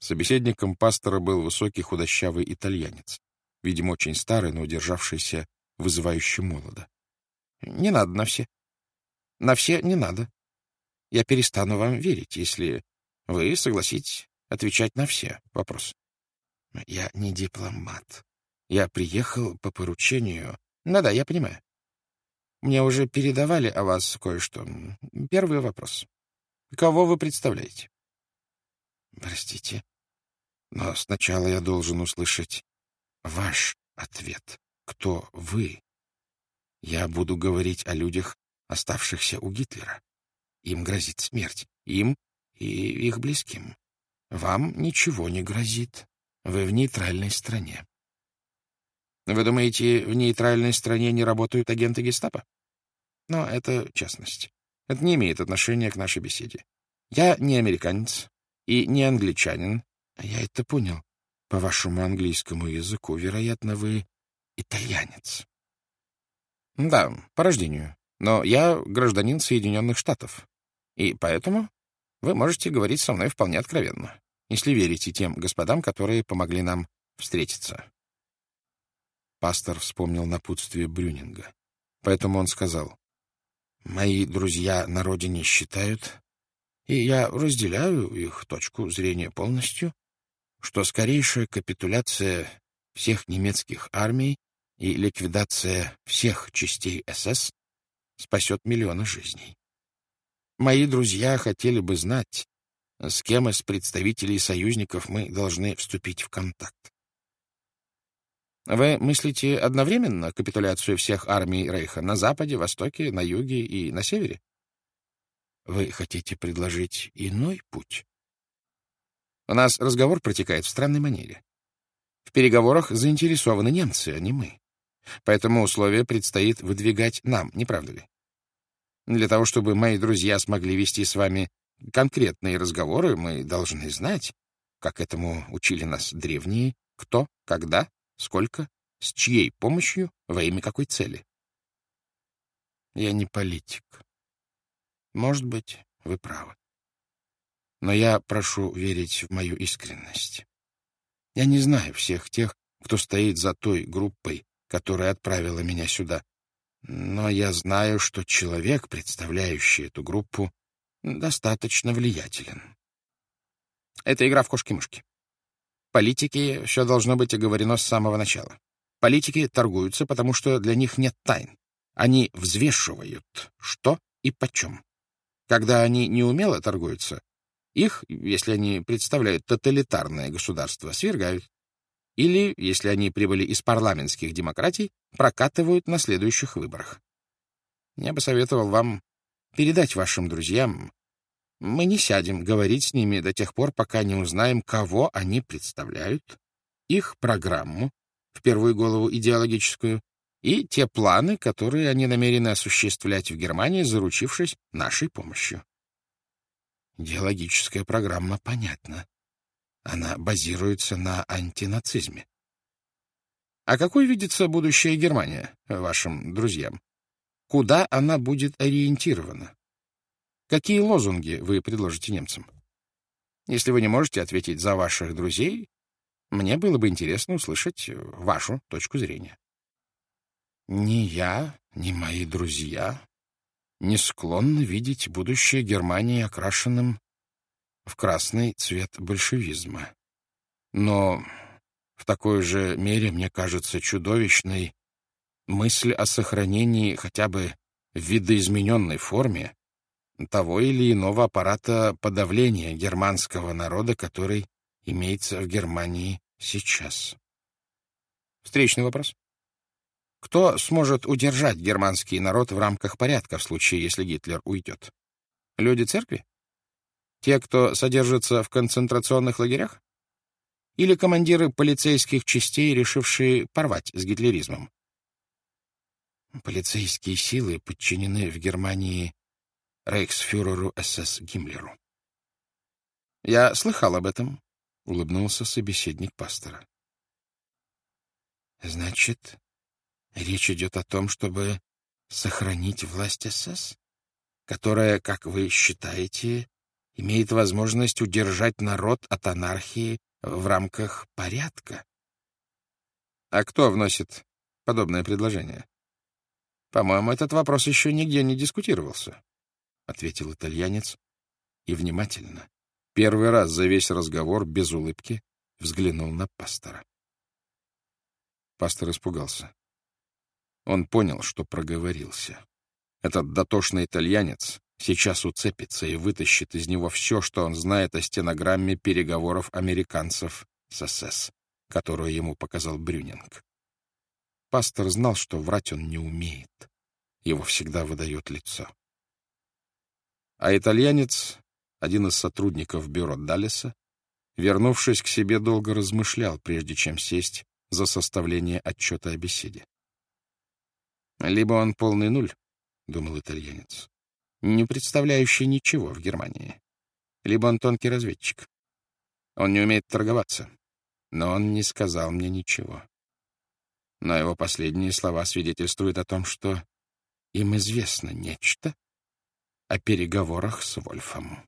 Собеседником пастора был высокий худощавый итальянец, видимо, очень старый, но удержавшийся вызывающе молодо. — Не надо на все. На все не надо. Я перестану вам верить, если вы согласитесь отвечать на все вопросы. Я не дипломат. Я приехал по поручению... Да-да, я понимаю. Мне уже передавали о вас кое-что. Первый вопрос. Кого вы представляете? Простите, но сначала я должен услышать ваш ответ. Кто вы? Я буду говорить о людях, оставшихся у Гитлера. Им грозит смерть. Им и их близким. Вам ничего не грозит. Вы в нейтральной стране. Вы думаете, в нейтральной стране не работают агенты гестапо? Но это частность. Это не имеет отношения к нашей беседе. Я не американец и не англичанин. Я это понял. По вашему английскому языку, вероятно, вы итальянец. Да, по рождению. Но я гражданин Соединенных Штатов. И поэтому вы можете говорить со мной вполне откровенно, если верите тем господам, которые помогли нам встретиться. Пастор вспомнил напутствие Брюнинга. Поэтому он сказал, «Мои друзья на родине считают, и я разделяю их точку зрения полностью, что скорейшая капитуляция всех немецких армий и ликвидация всех частей СС спасет миллионы жизней. Мои друзья хотели бы знать, с кем из представителей союзников мы должны вступить в контакт. Вы мыслите одновременно капитуляцию всех армий Рейха на западе, востоке, на юге и на севере? Вы хотите предложить иной путь? У нас разговор протекает в странной манере. В переговорах заинтересованы немцы, а не мы. Поэтому условия предстоит выдвигать нам, не правда ли? Для того, чтобы мои друзья смогли вести с вами конкретные разговоры, мы должны знать, как этому учили нас древние, кто, когда, сколько, с чьей помощью, во имя какой цели. Я не политик. Может быть, вы правы. Но я прошу верить в мою искренность. Я не знаю всех тех, кто стоит за той группой, которая отправила меня сюда, но я знаю, что человек, представляющий эту группу, достаточно влиятелен. Это игра в кошки-мышки. Политики все должно быть оговорено с самого начала. Политики торгуются, потому что для них нет тайн. Они взвешивают, что и почем. Когда они неумело торгуются, их, если они представляют тоталитарное государство, свергают или, если они прибыли из парламентских демократий, прокатывают на следующих выборах. Я бы советовал вам передать вашим друзьям. Мы не сядем говорить с ними до тех пор, пока не узнаем, кого они представляют, их программу, в первую голову идеологическую, и те планы, которые они намерены осуществлять в Германии, заручившись нашей помощью. Идеологическая программа понятна. Она базируется на антинацизме. А какой видится будущая Германия вашим друзьям? Куда она будет ориентирована? Какие лозунги вы предложите немцам? Если вы не можете ответить за ваших друзей, мне было бы интересно услышать вашу точку зрения. Ни я, ни мои друзья не склонны видеть будущее Германии окрашенным в красный цвет большевизма. Но в такой же мере мне кажется чудовищной мысль о сохранении хотя бы в видоизмененной форме того или иного аппарата подавления германского народа, который имеется в Германии сейчас. Встречный вопрос. Кто сможет удержать германский народ в рамках порядка в случае, если Гитлер уйдет? Люди церкви? Те, кто содержится в концентрационных лагерях? Или командиры полицейских частей, решившие порвать с гитлеризмом? Полицейские силы подчинены в Германии рейхсфюреру СС Гиммлеру. «Я слыхал об этом», — улыбнулся собеседник пастора. «Значит, речь идет о том, чтобы сохранить власть СС, которая, как вы считаете, имеет возможность удержать народ от анархии в рамках порядка. А кто вносит подобное предложение? По-моему, этот вопрос еще нигде не дискутировался, — ответил итальянец и внимательно, первый раз за весь разговор без улыбки, взглянул на пастора. Пастор испугался. Он понял, что проговорился. Этот дотошный итальянец сейчас уцепится и вытащит из него все, что он знает о стенограмме переговоров американцев с СС, которую ему показал Брюнинг. Пастор знал, что врать он не умеет. Его всегда выдает лицо. А итальянец, один из сотрудников бюро Даллеса, вернувшись к себе, долго размышлял, прежде чем сесть за составление отчета о беседе. «Либо он полный нуль», — думал итальянец, не представляющий ничего в Германии, либо он тонкий разведчик. Он не умеет торговаться, но он не сказал мне ничего. Но его последние слова свидетельствуют о том, что им известно нечто о переговорах с Вольфом.